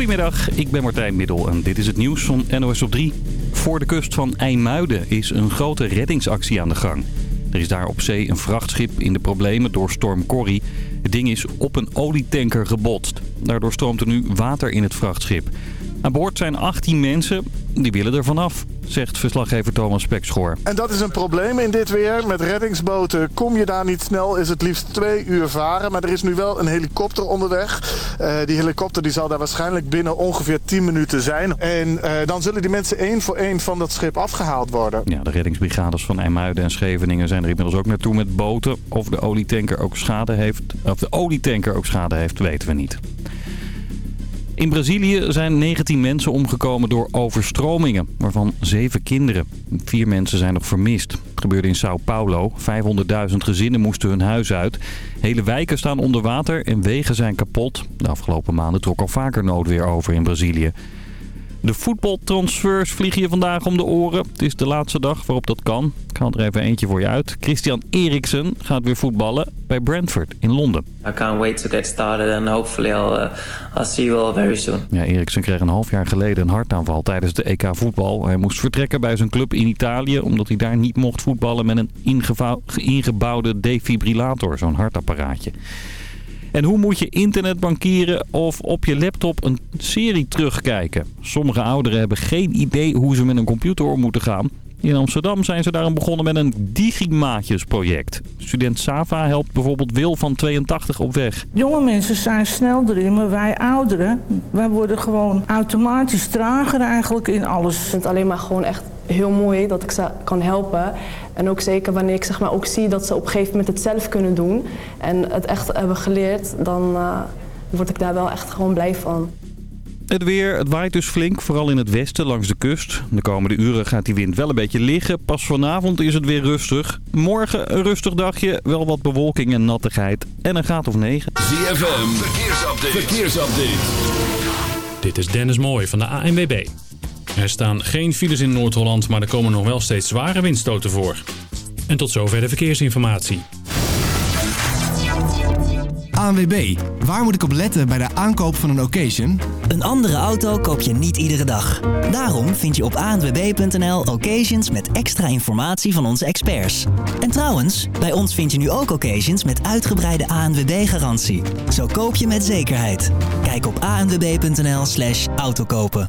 Goedemiddag, ik ben Martijn Middel en dit is het nieuws van NOS op 3. Voor de kust van IJmuiden is een grote reddingsactie aan de gang. Er is daar op zee een vrachtschip in de problemen door storm Corrie. Het ding is op een olietanker gebotst. Daardoor stroomt er nu water in het vrachtschip. Aan boord zijn 18 mensen, die willen er vanaf, zegt verslaggever Thomas Spekschoor. En dat is een probleem in dit weer. Met reddingsboten kom je daar niet snel, is het liefst twee uur varen. Maar er is nu wel een helikopter onderweg. Uh, die helikopter die zal daar waarschijnlijk binnen ongeveer 10 minuten zijn. En uh, dan zullen die mensen één voor één van dat schip afgehaald worden. Ja, de reddingsbrigades van IJmuiden en Scheveningen zijn er inmiddels ook naartoe met boten. Of de olietanker ook schade heeft, of de olietanker ook schade heeft, weten we niet. In Brazilië zijn 19 mensen omgekomen door overstromingen, waarvan 7 kinderen. Vier mensen zijn nog vermist. Het gebeurde in Sao Paulo. 500.000 gezinnen moesten hun huis uit. Hele wijken staan onder water en wegen zijn kapot. De afgelopen maanden trok al vaker noodweer over in Brazilië. De voetbaltransfers vliegen je vandaag om de oren. Het is de laatste dag waarop dat kan. Ik haal er even eentje voor je uit. Christian Eriksen gaat weer voetballen bij Brentford in Londen. I can't wait to get started and hopefully I'll, uh, I'll see you all very soon. Ja, Eriksen kreeg een half jaar geleden een hartaanval tijdens de EK voetbal. Hij moest vertrekken bij zijn club in Italië omdat hij daar niet mocht voetballen met een ingebouwde defibrillator, zo'n hartapparaatje. En hoe moet je internetbankieren of op je laptop een serie terugkijken? Sommige ouderen hebben geen idee hoe ze met een computer om moeten gaan. In Amsterdam zijn ze daarom begonnen met een Digimaatjes-project. Student Sava helpt bijvoorbeeld Wil van 82 op weg. Jonge mensen zijn snel erin, maar wij ouderen, wij worden gewoon automatisch trager eigenlijk in alles. Het alleen maar gewoon echt heel mooi dat ik ze kan helpen. En ook zeker wanneer ik zeg maar, ook zie dat ze op een gegeven moment het zelf kunnen doen. En het echt hebben geleerd, dan uh, word ik daar wel echt gewoon blij van. Het weer, het waait dus flink, vooral in het westen langs de kust. De komende uren gaat die wind wel een beetje liggen. Pas vanavond is het weer rustig. Morgen een rustig dagje, wel wat bewolking en nattigheid. En een graad of 9. ZFM, verkeersupdate. verkeersupdate. Dit is Dennis Mooij van de ANWB. Er staan geen files in Noord-Holland, maar er komen nog wel steeds zware windstoten voor. En tot zover de verkeersinformatie. ANWB, waar moet ik op letten bij de aankoop van een occasion? Een andere auto koop je niet iedere dag. Daarom vind je op anwb.nl occasions met extra informatie van onze experts. En trouwens, bij ons vind je nu ook occasions met uitgebreide ANWB-garantie. Zo koop je met zekerheid. Kijk op anwb.nl slash autokopen.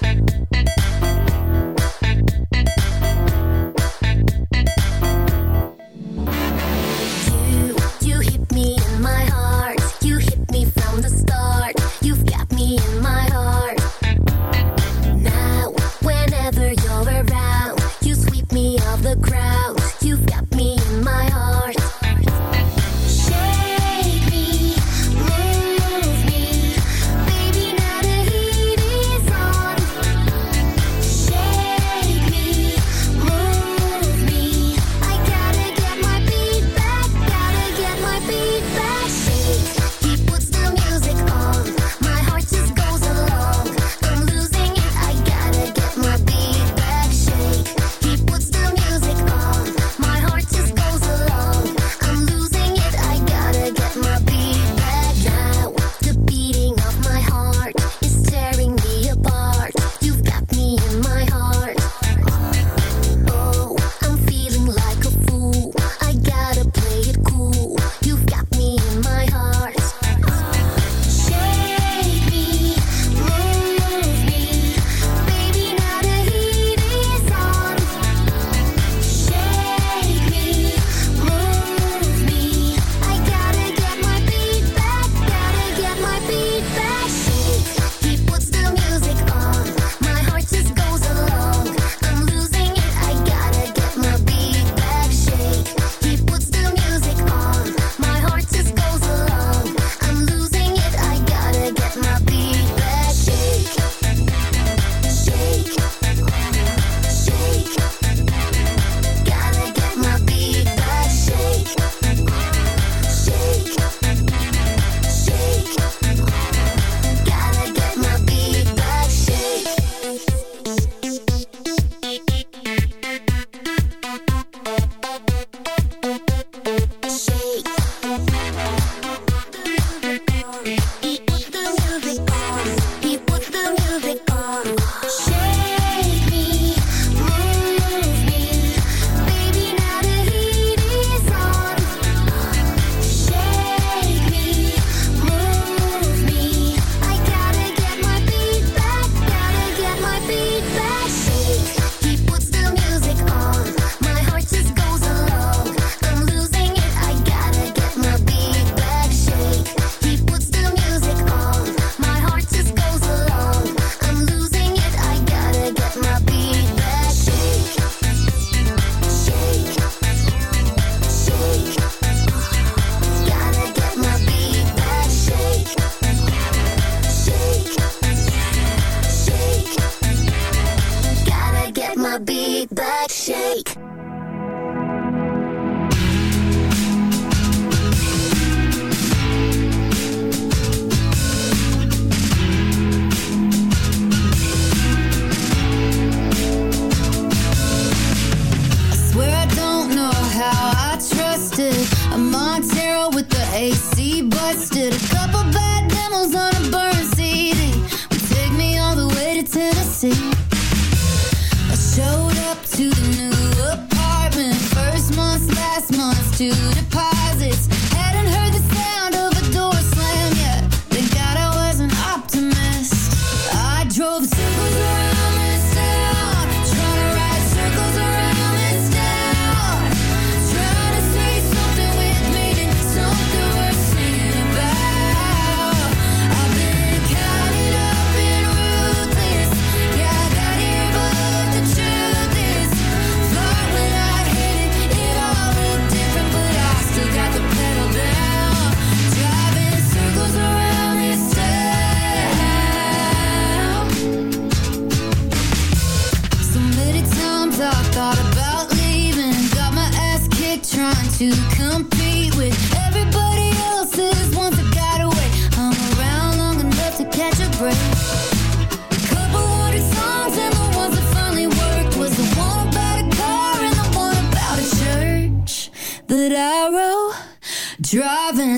Driving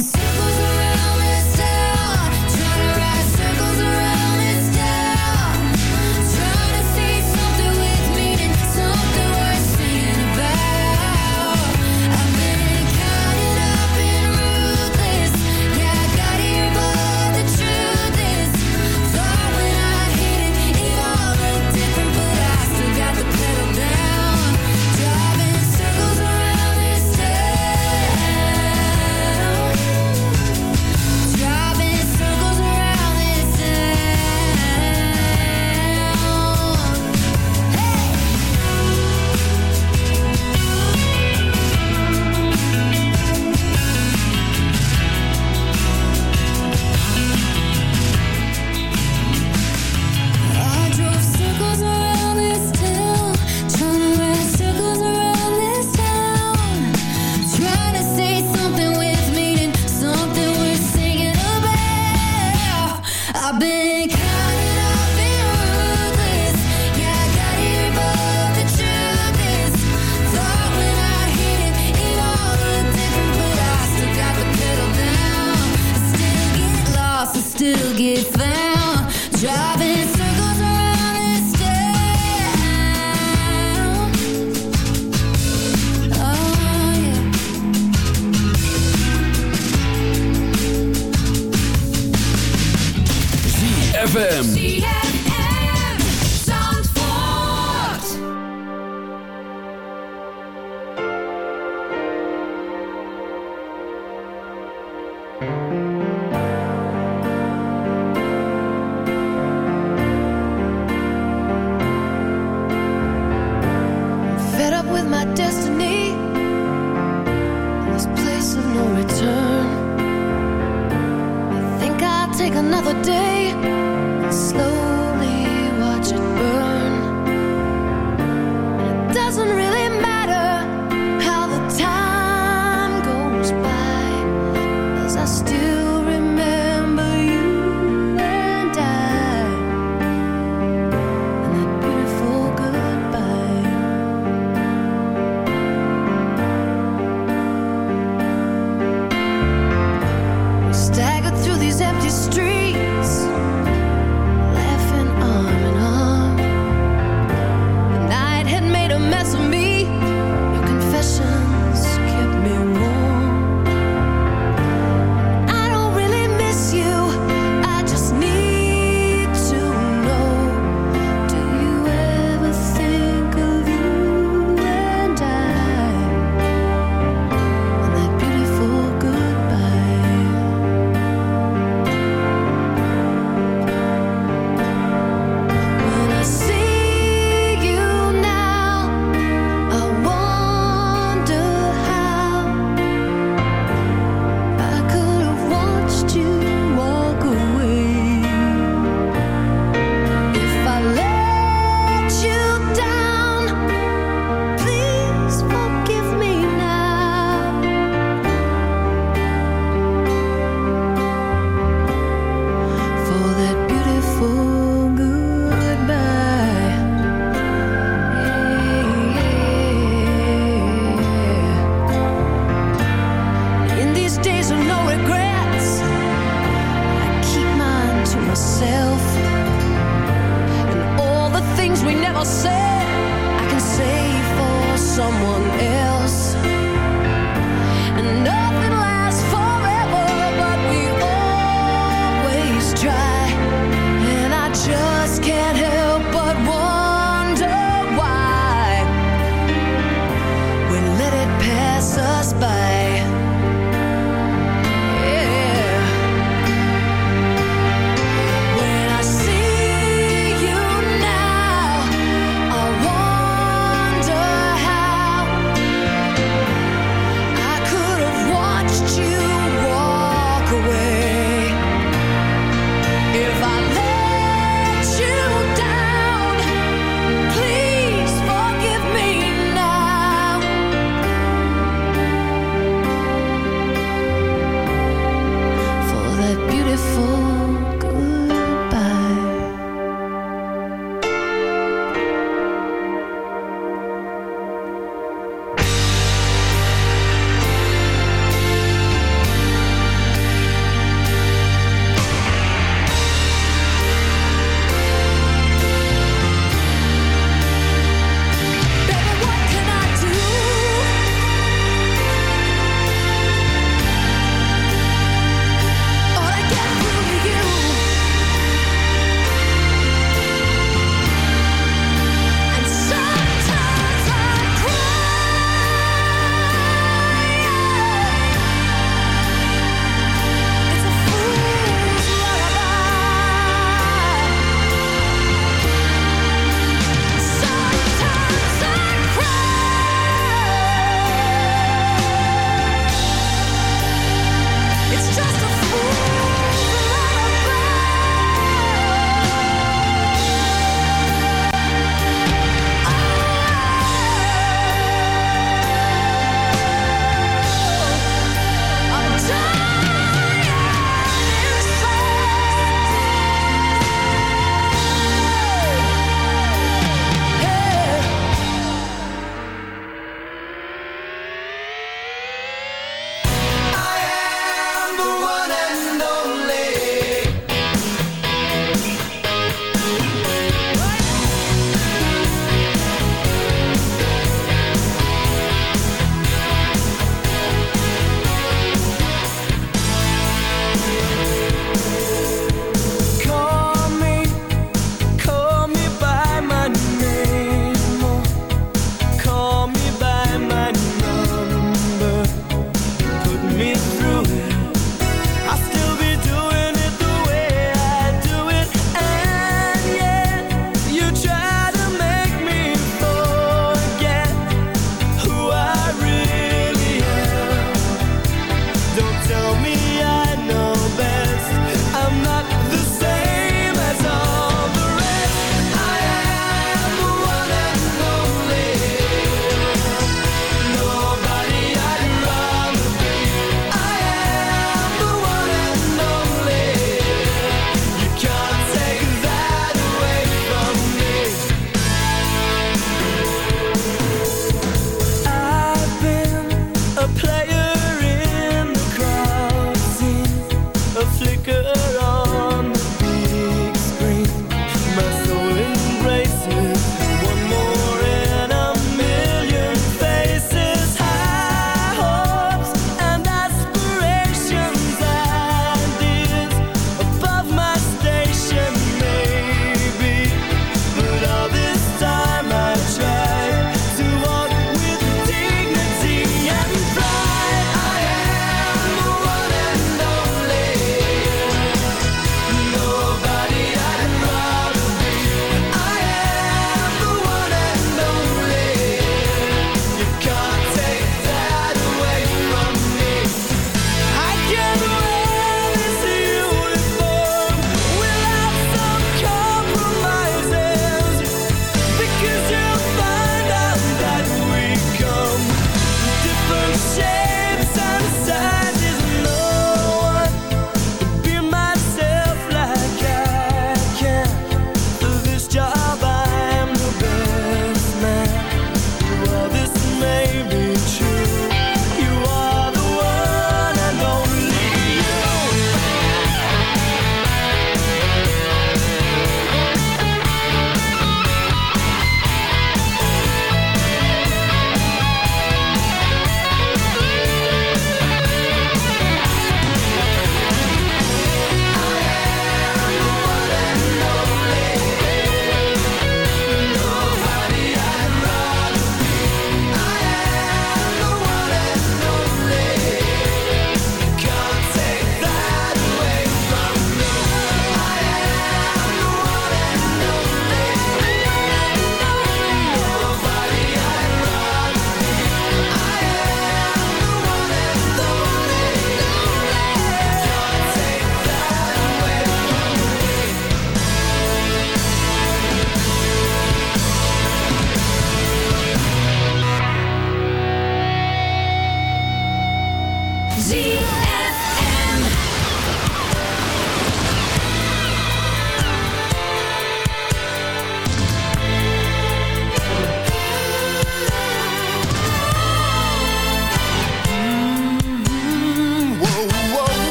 ZFM.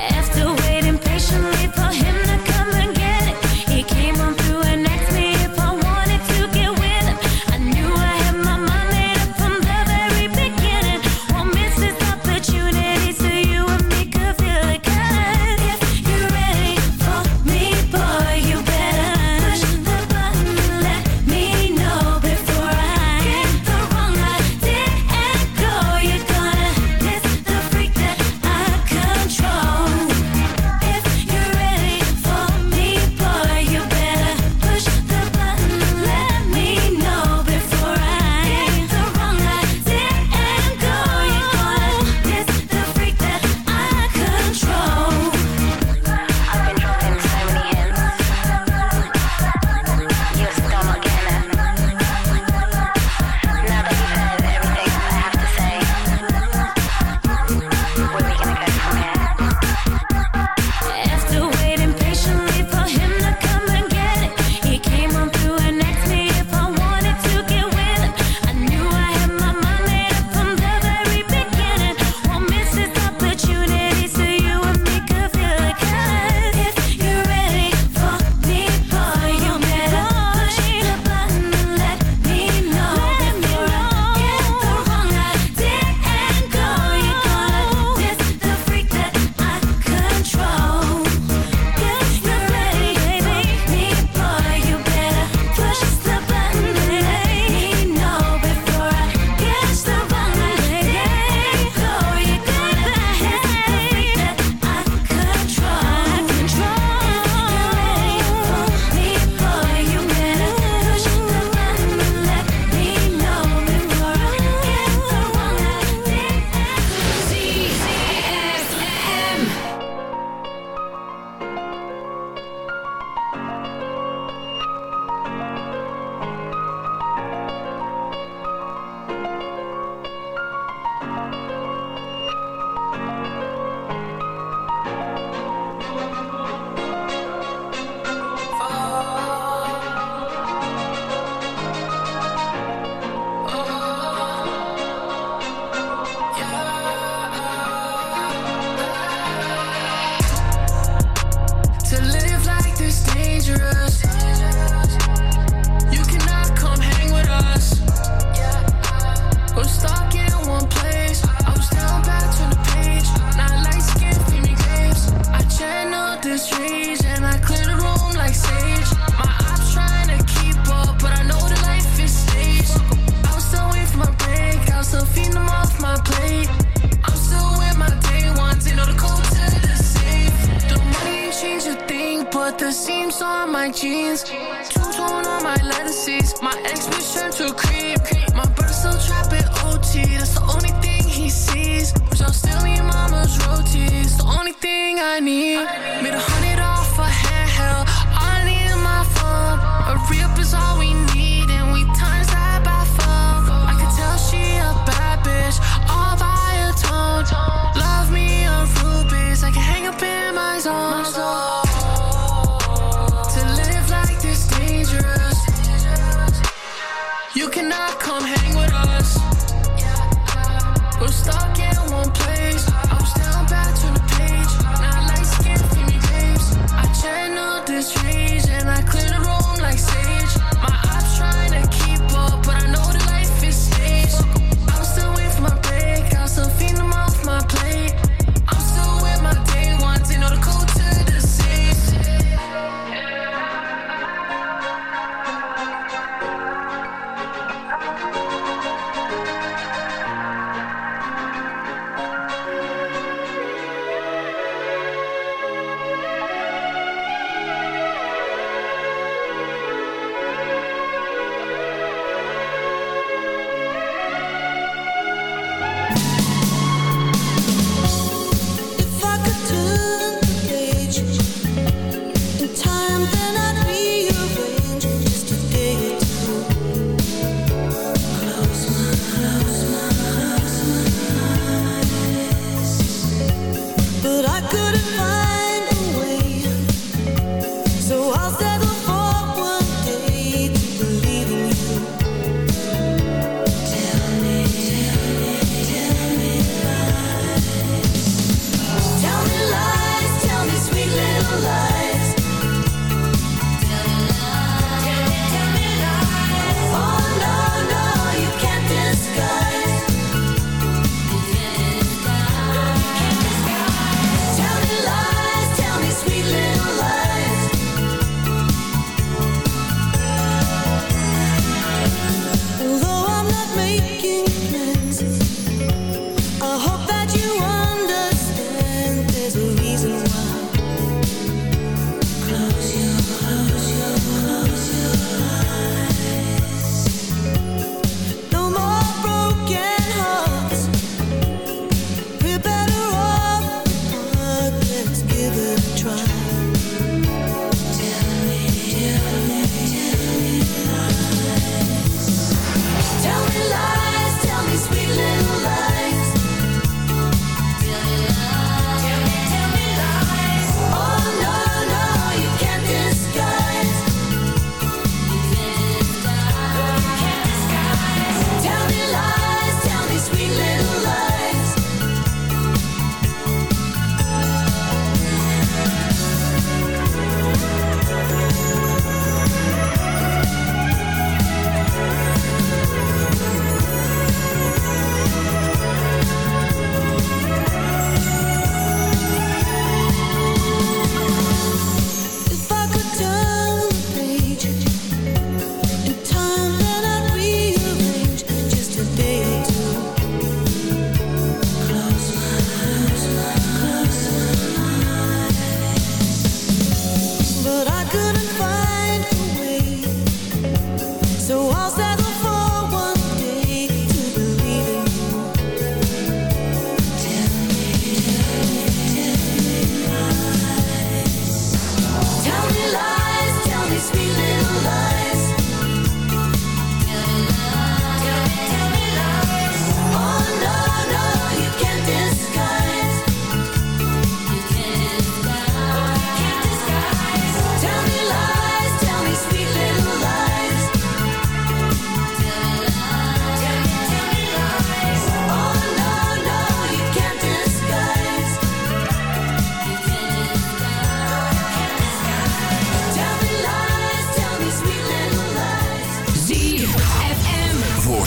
After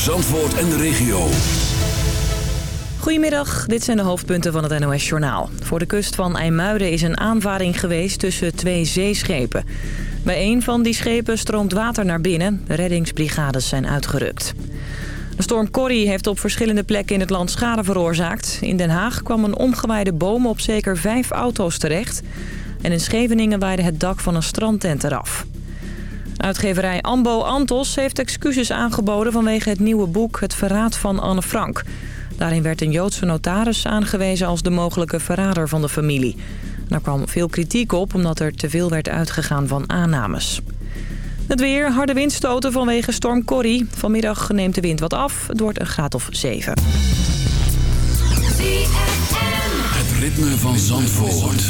Zandvoort en de regio. Goedemiddag, dit zijn de hoofdpunten van het NOS-journaal. Voor de kust van IJmuiden is een aanvaring geweest tussen twee zeeschepen. Bij een van die schepen stroomt water naar binnen. Reddingsbrigades zijn uitgerukt. De storm Corrie heeft op verschillende plekken in het land schade veroorzaakt. In Den Haag kwam een omgewaaide boom op zeker vijf auto's terecht. En in Scheveningen waaide het dak van een strandtent eraf. Uitgeverij Ambo Antos heeft excuses aangeboden vanwege het nieuwe boek Het Verraad van Anne Frank. Daarin werd een Joodse notaris aangewezen als de mogelijke verrader van de familie. Daar kwam veel kritiek op omdat er te veel werd uitgegaan van aannames. Het weer, harde windstoten vanwege storm Corrie. Vanmiddag neemt de wind wat af. Het wordt een graad of 7. Het ritme van Zandvoort.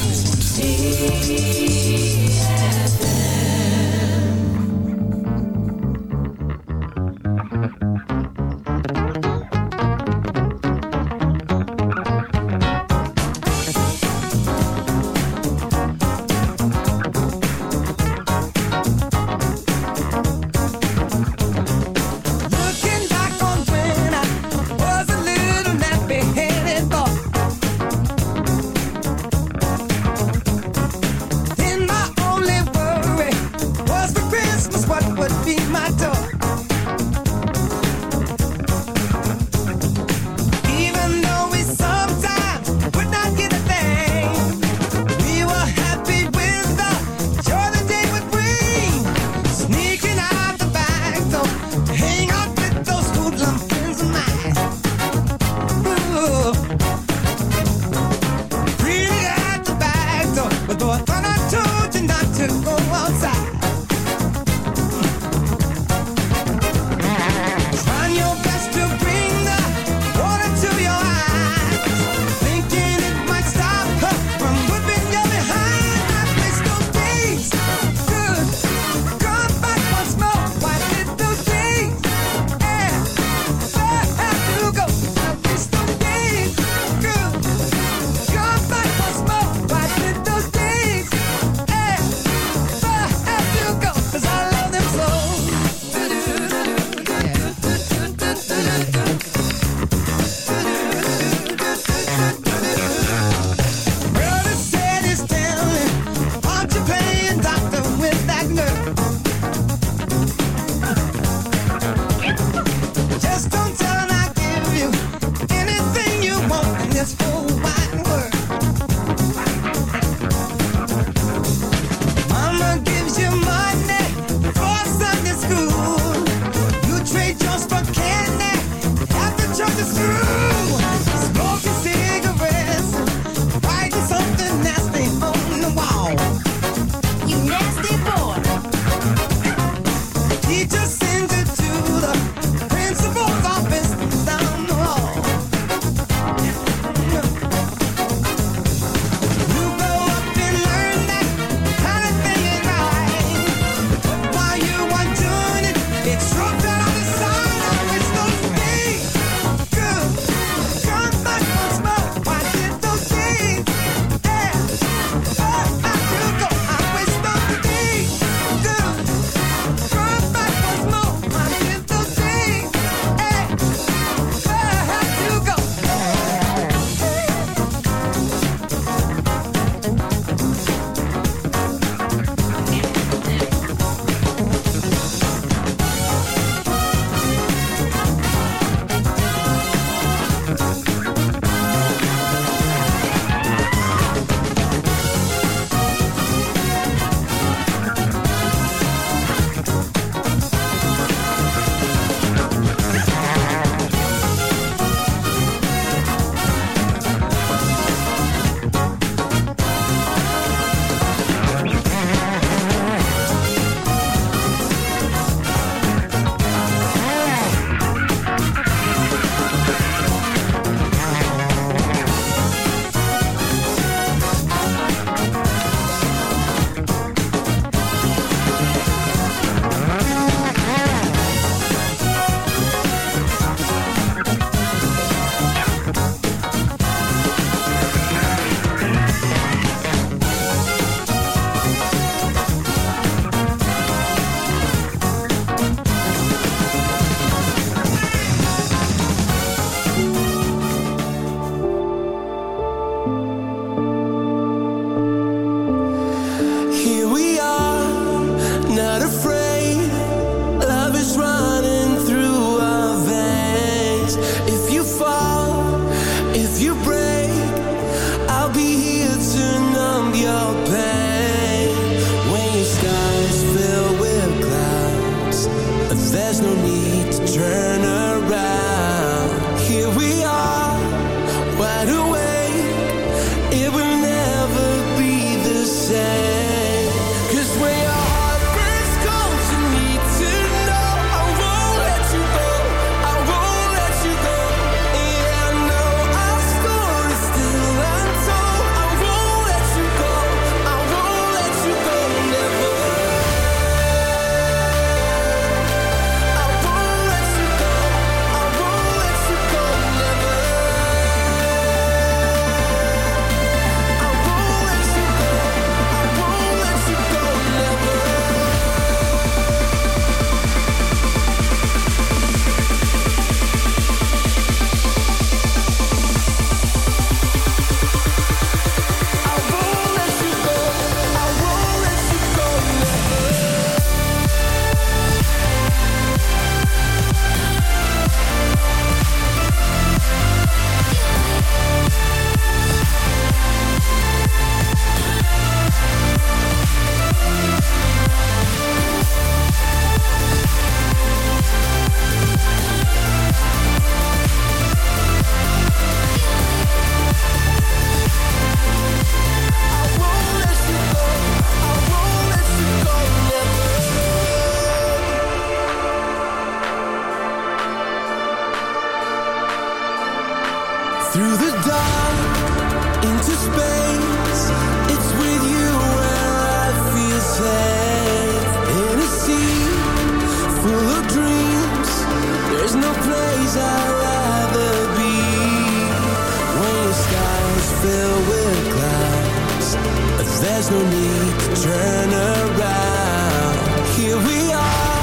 There's no need to turn around. Here we are.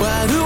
Why do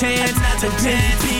chance to dance.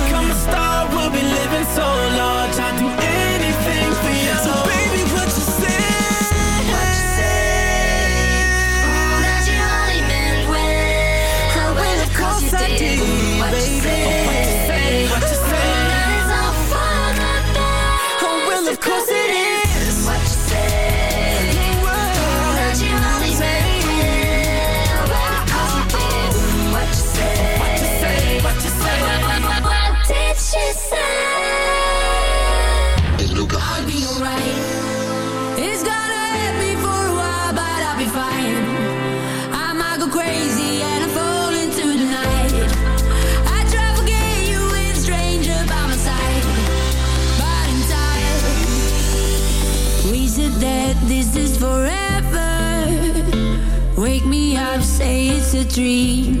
a dream.